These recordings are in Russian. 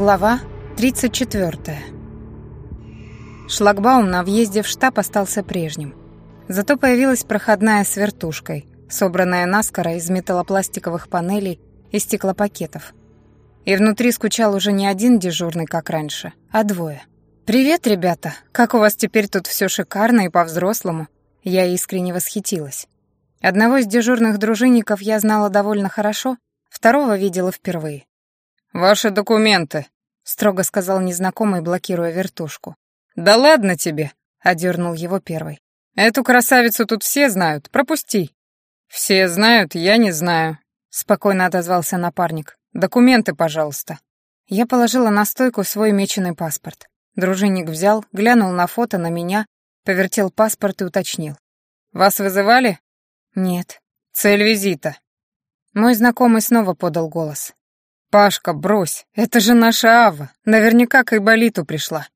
Глава 34. Шлагбаум на въезде в штаб остался прежним. Зато появилась проходная с вертушкой, собранная наскоро из металлопластиковых панелей и стеклопакетов. И внутри скучал уже не один дежурный, как раньше, а двое. «Привет, ребята! Как у вас теперь тут все шикарно и по-взрослому?» Я искренне восхитилась. Одного из дежурных дружинников я знала довольно хорошо, второго видела впервые. «Ваши документы», — строго сказал незнакомый, блокируя вертушку. «Да ладно тебе», — одернул его первый. «Эту красавицу тут все знают, пропусти». «Все знают, я не знаю», — спокойно отозвался напарник. «Документы, пожалуйста». Я положила на стойку свой меченый паспорт. Дружинник взял, глянул на фото, на меня, повертел паспорт и уточнил. «Вас вызывали?» «Нет». «Цель визита?» Мой знакомый снова подал голос. «Пашка, брось, это же наша Ава, наверняка к Айболиту пришла».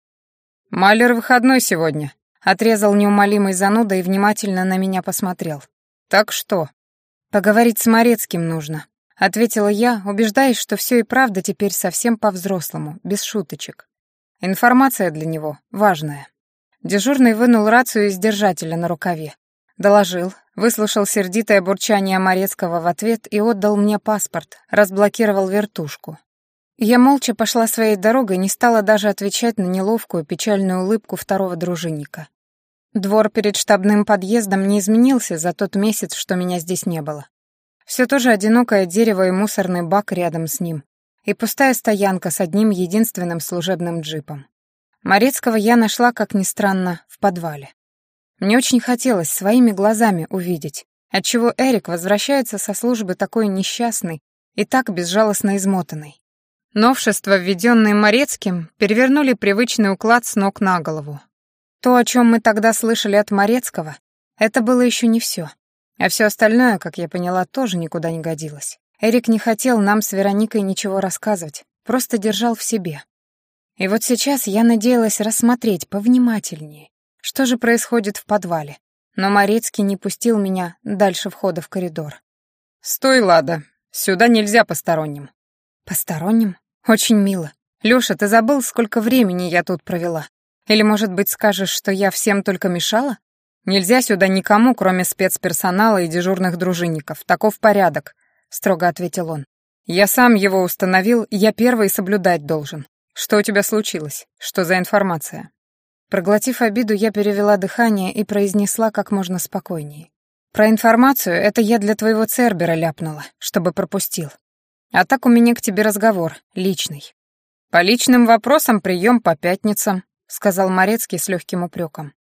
«Малер выходной сегодня», — отрезал неумолимый зануда и внимательно на меня посмотрел. «Так что?» «Поговорить с Морецким нужно», — ответила я, убеждаясь, что все и правда теперь совсем по-взрослому, без шуточек. Информация для него важная. Дежурный вынул рацию из держателя на рукаве. Доложил, выслушал сердитое бурчание Морецкого в ответ и отдал мне паспорт, разблокировал вертушку. Я молча пошла своей дорогой, не стала даже отвечать на неловкую печальную улыбку второго дружинника. Двор перед штабным подъездом не изменился за тот месяц, что меня здесь не было. Все то же одинокое дерево и мусорный бак рядом с ним, и пустая стоянка с одним единственным служебным джипом. Морецкого я нашла, как ни странно, в подвале. Мне очень хотелось своими глазами увидеть, отчего Эрик возвращается со службы такой несчастный и так безжалостно измотанный. Новшества, введенные Морецким, перевернули привычный уклад с ног на голову. То, о чем мы тогда слышали от Морецкого, это было еще не все. А все остальное, как я поняла, тоже никуда не годилось. Эрик не хотел нам с Вероникой ничего рассказывать, просто держал в себе. И вот сейчас я надеялась рассмотреть повнимательнее, что же происходит в подвале? Но Морецкий не пустил меня дальше входа в коридор. «Стой, Лада, сюда нельзя посторонним». «Посторонним? Очень мило. Лёша, ты забыл, сколько времени я тут провела? Или, может быть, скажешь, что я всем только мешала? Нельзя сюда никому, кроме спецперсонала и дежурных дружинников. Таков порядок», — строго ответил он. «Я сам его установил, я первый соблюдать должен. Что у тебя случилось? Что за информация?» Проглотив обиду, я перевела дыхание и произнесла как можно спокойнее. «Про информацию это я для твоего Цербера ляпнула, чтобы пропустил. А так у меня к тебе разговор, личный». «По личным вопросам прием по пятницам», — сказал Морецкий с легким упреком.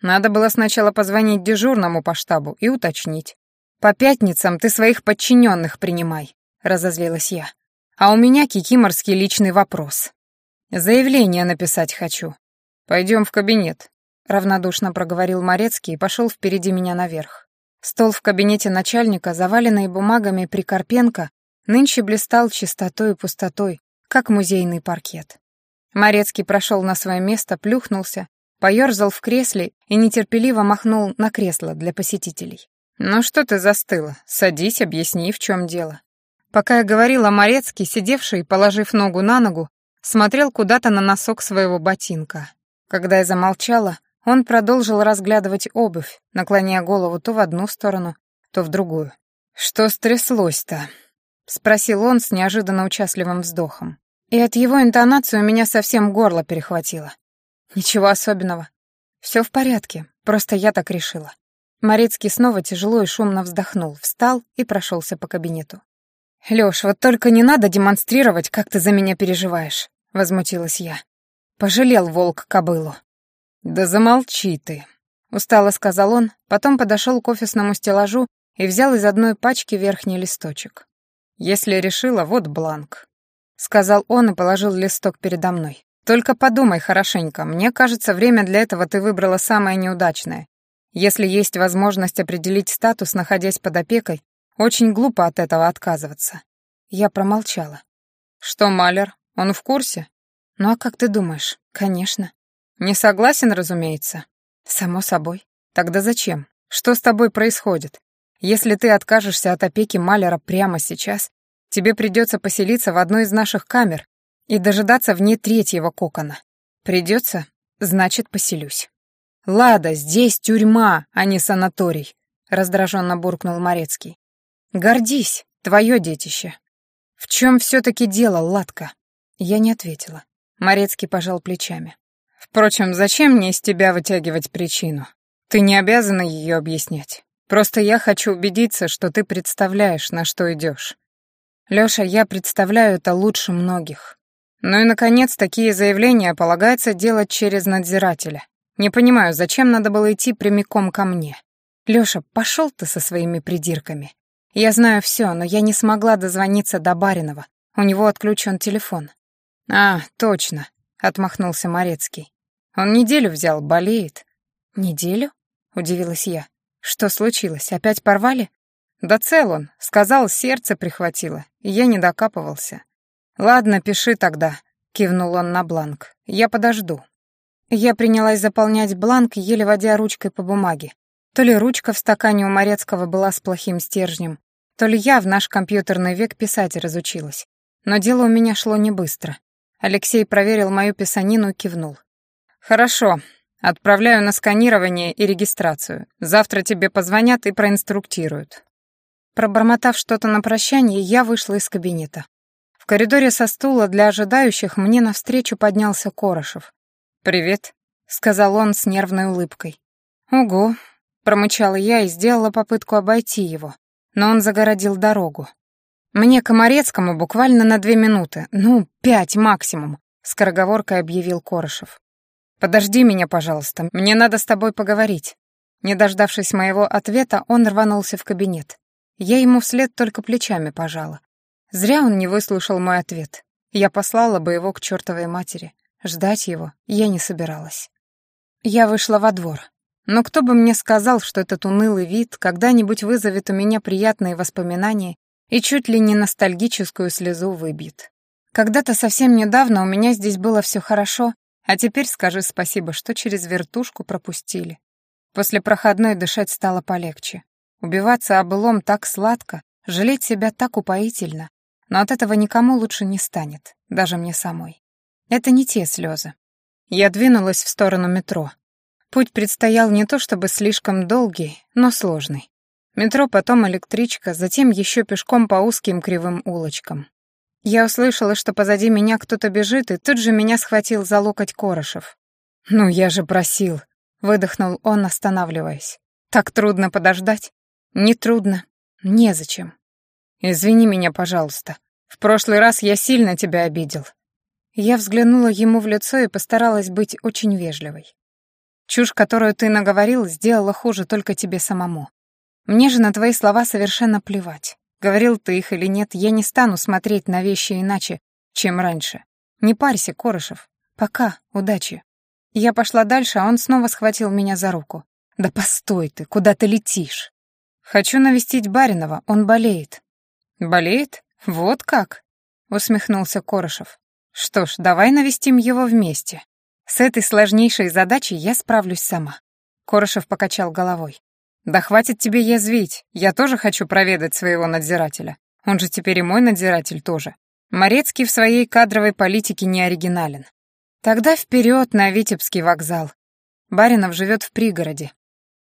«Надо было сначала позвонить дежурному по штабу и уточнить. По пятницам ты своих подчиненных принимай», — разозлилась я. «А у меня кикиморский личный вопрос. Заявление написать хочу. «Пойдем в кабинет», — равнодушно проговорил Морецкий и пошел впереди меня наверх. Стол в кабинете начальника, заваленный бумагами Прикарпенко, нынче блистал чистотой и пустотой, как музейный паркет. Морецкий прошел на свое место, плюхнулся, поерзал в кресле и нетерпеливо махнул на кресло для посетителей. «Ну что ты застыла? Садись, объясни, в чем дело». Пока я говорила, Морецкий, сидевший, положив ногу на ногу, смотрел куда-то на носок своего ботинка. Когда я замолчала, он продолжил разглядывать обувь, наклоняя голову то в одну сторону, то в другую. «Что стряслось-то?» — спросил он с неожиданно участливым вздохом. И от его интонации у меня совсем горло перехватило. «Ничего особенного. Все в порядке, просто я так решила». Морецкий снова тяжело и шумно вздохнул, встал и прошелся по кабинету. «Лёш, вот только не надо демонстрировать, как ты за меня переживаешь», — возмутилась я. Пожалел волк кобылу. «Да замолчи ты», — устало сказал он, потом подошел к офисному стеллажу и взял из одной пачки верхний листочек. «Если решила, вот бланк», — сказал он и положил листок передо мной. «Только подумай хорошенько, мне кажется, время для этого ты выбрала самое неудачное. Если есть возможность определить статус, находясь под опекой, очень глупо от этого отказываться». Я промолчала. «Что, Малер, он в курсе?» «Ну а как ты думаешь? Конечно». «Не согласен, разумеется?» «Само собой. Тогда зачем? Что с тобой происходит? Если ты откажешься от опеки Малера прямо сейчас, тебе придется поселиться в одной из наших камер, И дожидаться вне третьего кокона. Придется, значит, поселюсь. «Лада, здесь тюрьма, а не санаторий», — раздраженно буркнул Морецкий. «Гордись, твое детище». «В чем все-таки дело, Ладка?» Я не ответила. Морецкий пожал плечами. «Впрочем, зачем мне из тебя вытягивать причину? Ты не обязана ее объяснять. Просто я хочу убедиться, что ты представляешь, на что идешь. Лёша, я представляю это лучше многих. Ну и, наконец, такие заявления полагается делать через надзирателя. Не понимаю, зачем надо было идти прямиком ко мне. Лёша, пошёл ты со своими придирками. Я знаю всё, но я не смогла дозвониться до Баринова. У него отключен телефон. А, точно, отмахнулся Морецкий. Он неделю взял, болеет. Неделю? Удивилась я. Что случилось? Опять порвали? Да цел он, сказал, сердце прихватило, и я не докапывался. Ладно, пиши тогда, кивнул он на бланк. Я подожду. Я принялась заполнять бланк, еле водя ручкой по бумаге. То ли ручка в стакане у Морецкого была с плохим стержнем, то ли я в наш компьютерный век писать разучилась. Но дело у меня шло не быстро. Алексей проверил мою писанину и кивнул. «Хорошо. Отправляю на сканирование и регистрацию. Завтра тебе позвонят и проинструктируют». Пробормотав что-то на прощание, я вышла из кабинета. В коридоре со стула для ожидающих мне навстречу поднялся Корошев. «Привет», — сказал он с нервной улыбкой. «Ого», — промычала я и сделала попытку обойти его, но он загородил дорогу. «Мне Комарецкому буквально на две минуты, ну, пять максимум», — скороговоркой объявил Корошев. «Подожди меня, пожалуйста, мне надо с тобой поговорить». Не дождавшись моего ответа, он рванулся в кабинет. Я ему вслед только плечами пожала. Зря он не выслушал мой ответ. Я послала бы его к чертовой матери. Ждать его я не собиралась. Я вышла во двор. Но кто бы мне сказал, что этот унылый вид когда-нибудь вызовет у меня приятные воспоминания и чуть ли не ностальгическую слезу выбьет. Когда-то совсем недавно у меня здесь было все хорошо, а теперь скажи спасибо, что через вертушку пропустили. После проходной дышать стало полегче. Убиваться о так сладко, жалеть себя так упоительно. Но от этого никому лучше не станет, даже мне самой. Это не те слезы. Я двинулась в сторону метро. Путь предстоял не то чтобы слишком долгий, но сложный. Метро, потом электричка, затем еще пешком по узким кривым улочкам. Я услышала, что позади меня кто-то бежит, и тут же меня схватил за локоть Корошев. «Ну, я же просил», — выдохнул он, останавливаясь. «Так трудно подождать?» «Не трудно. Незачем. Извини меня, пожалуйста. В прошлый раз я сильно тебя обидел. Я взглянула ему в лицо и постаралась быть очень вежливой. Чушь, которую ты наговорил, сделала хуже только тебе самому. Мне же на твои слова совершенно плевать. Говорил ты их или нет, я не стану смотреть на вещи иначе, чем раньше. Не парься, Корышев. Пока, удачи. Я пошла дальше, а он снова схватил меня за руку. Да постой ты, куда ты летишь? Хочу навестить Баринова, он болеет. Болеет? Вот как? Усмехнулся Корышев. Что ж, давай навестим его вместе. С этой сложнейшей задачей я справлюсь сама. Корошев покачал головой. Да хватит тебе язвить. Я тоже хочу проведать своего надзирателя. Он же теперь и мой надзиратель тоже. Морецкий в своей кадровой политике не оригинален. Тогда вперед на Витебский вокзал. Баринов живет в пригороде.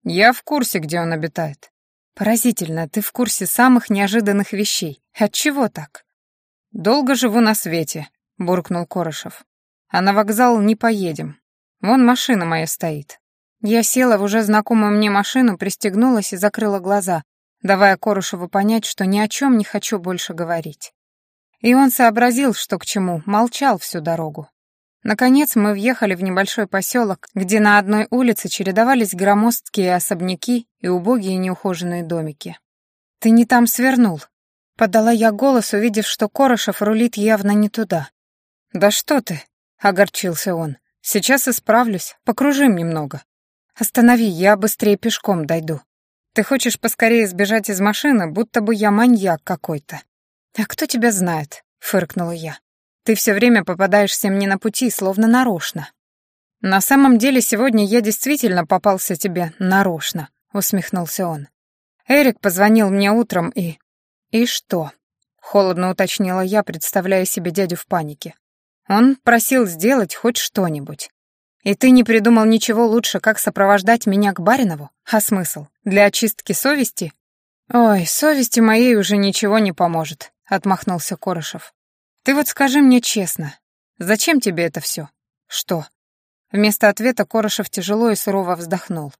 Я в курсе, где он обитает. Поразительно, ты в курсе самых неожиданных вещей. Отчего так? Долго живу на свете, — буркнул Корошев. «А на вокзал не поедем. Вон машина моя стоит». Я села в уже знакомую мне машину, пристегнулась и закрыла глаза, давая Корошеву понять, что ни о чем не хочу больше говорить. И он сообразил, что к чему, молчал всю дорогу. Наконец мы въехали в небольшой поселок, где на одной улице чередовались громоздкие особняки и убогие неухоженные домики. «Ты не там свернул», — подала я голос, увидев, что Корошев рулит явно не туда. «Да что ты?» — огорчился он. «Сейчас исправлюсь, покружим немного. Останови, я быстрее пешком дойду. Ты хочешь поскорее сбежать из машины, будто бы я маньяк какой-то». «А кто тебя знает?» — фыркнула я. «Ты все время попадаешься мне на пути, словно нарочно». «На самом деле сегодня я действительно попался тебе нарочно», — усмехнулся он. «Эрик позвонил мне утром и...» «И что?» — холодно уточнила я, представляя себе дядю в панике. Он просил сделать хоть что-нибудь. И ты не придумал ничего лучше, как сопровождать меня к Баринову? А смысл? Для очистки совести? Ой, совести моей уже ничего не поможет, отмахнулся Корошев. Ты вот скажи мне честно, зачем тебе это все? Что? Вместо ответа Корошев тяжело и сурово вздохнул.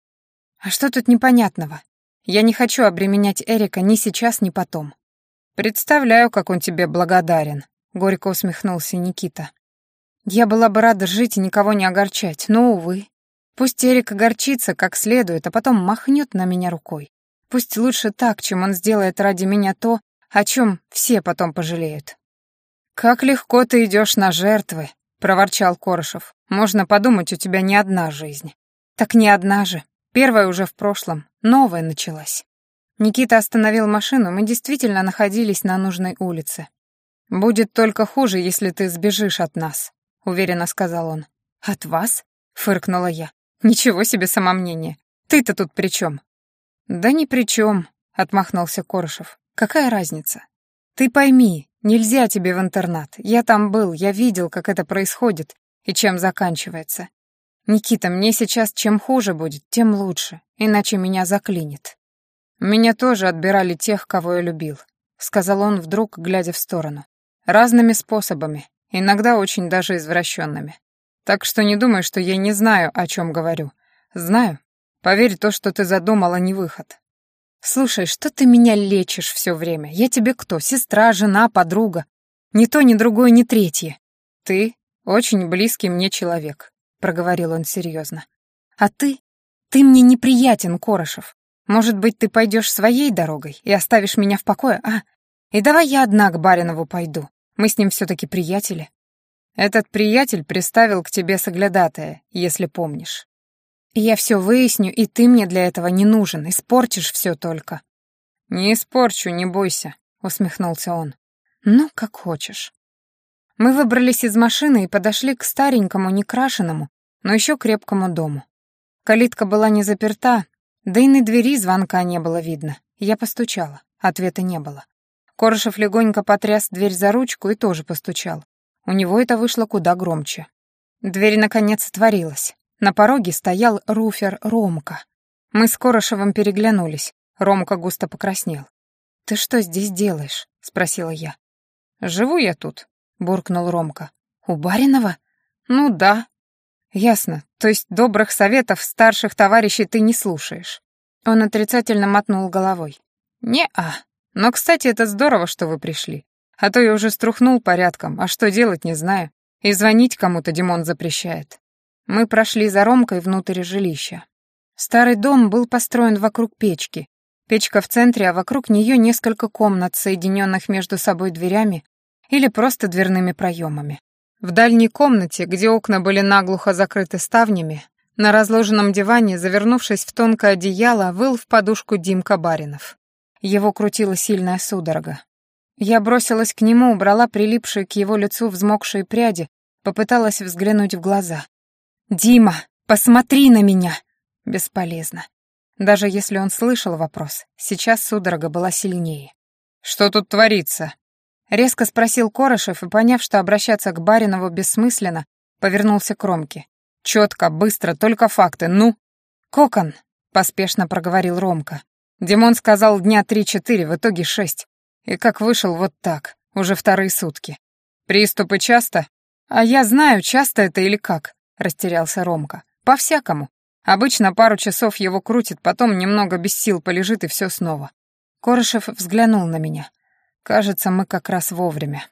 А что тут непонятного? Я не хочу обременять Эрика ни сейчас, ни потом. Представляю, как он тебе благодарен, горько усмехнулся Никита. Я была бы рада жить и никого не огорчать, но, увы. Пусть Эрик огорчится как следует, а потом махнет на меня рукой. Пусть лучше так, чем он сделает ради меня то, о чем все потом пожалеют. «Как легко ты идешь на жертвы», — проворчал Корошев. «Можно подумать, у тебя не одна жизнь». «Так не одна же. Первая уже в прошлом, новая началась». Никита остановил машину, мы действительно находились на нужной улице. «Будет только хуже, если ты сбежишь от нас», уверенно сказал он. «От вас?» — фыркнула я. «Ничего себе самомнение. Ты-то тут при чем?» «Да ни при чем», — отмахнулся Корышев. «Какая разница? Ты пойми, нельзя тебе в интернат. Я там был, я видел, как это происходит и чем заканчивается. Никита, мне сейчас чем хуже будет, тем лучше, иначе меня заклинит. Меня тоже отбирали тех, кого я любил», — сказал он вдруг, глядя в сторону. «Разными способами, иногда очень даже извращенными. Так что не думай, что я не знаю, о чем говорю. Знаю. Поверь, то, что ты задумала, не выход. Слушай, что ты меня лечишь все время? Я тебе кто? Сестра, жена, подруга? Ни то, ни другое, ни третье. Ты очень близкий мне человек, проговорил он серьезно. А ты? Ты мне неприятен, Корошев. Может быть, ты пойдешь своей дорогой и оставишь меня в покое, а? И давай я одна к Баринову пойду. Мы с ним все-таки приятели. Этот приятель приставил к тебе соглядатая, если помнишь. я все выясню, и ты мне для этого не нужен, испортишь все только. Не испорчу, не бойся, усмехнулся он. Ну, как хочешь. Мы выбрались из машины и подошли к старенькому, некрашенному, но еще крепкому дому. Калитка была не заперта, да и на двери звонка не было видно. Я постучала, ответа не было. Корышев легонько потряс дверь за ручку и тоже постучал. У него это вышло куда громче. Дверь, наконец, отворилась. На пороге стоял руфер Ромка. Мы с Корошевым переглянулись. Ромка густо покраснел. «Ты что здесь делаешь?» — спросила я. «Живу я тут», — буркнул Ромка. «У Баринова?» «Ну да». «Ясно. То есть добрых советов старших товарищей ты не слушаешь?» Он отрицательно мотнул головой. «Не-а», но, кстати, это здорово, что вы пришли. А то я уже струхнул порядком, а что делать не знаю. И звонить кому-то Димон запрещает. Мы прошли за Ромкой внутрь жилища. Старый дом был построен вокруг печки. Печка в центре, а вокруг нее несколько комнат, соединенных между собой дверями или просто дверными проемами. В дальней комнате, где окна были наглухо закрыты ставнями, на разложенном диване, завернувшись в тонкое одеяло, выл в подушку Димка Баринов. Его крутила сильная судорога. Я бросилась к нему, убрала прилипшие к его лицу взмокшие пряди, попыталась взглянуть в глаза. «Дима, посмотри на меня!» Бесполезно. Даже если он слышал вопрос, сейчас судорога была сильнее. «Что тут творится?» Резко спросил Корошев и, поняв, что обращаться к Баринову бессмысленно, повернулся к Ромке. «Четко, быстро, только факты, ну!» «Кокон!» — поспешно проговорил Ромка. Димон сказал дня три-четыре, в итоге шесть. И как вышел вот так, уже вторые сутки. Приступы часто? А я знаю, часто это или как, растерялся Ромка. По-всякому. Обычно пару часов его крутит, потом немного без сил полежит и все снова. Корышев взглянул на меня. Кажется, мы как раз вовремя.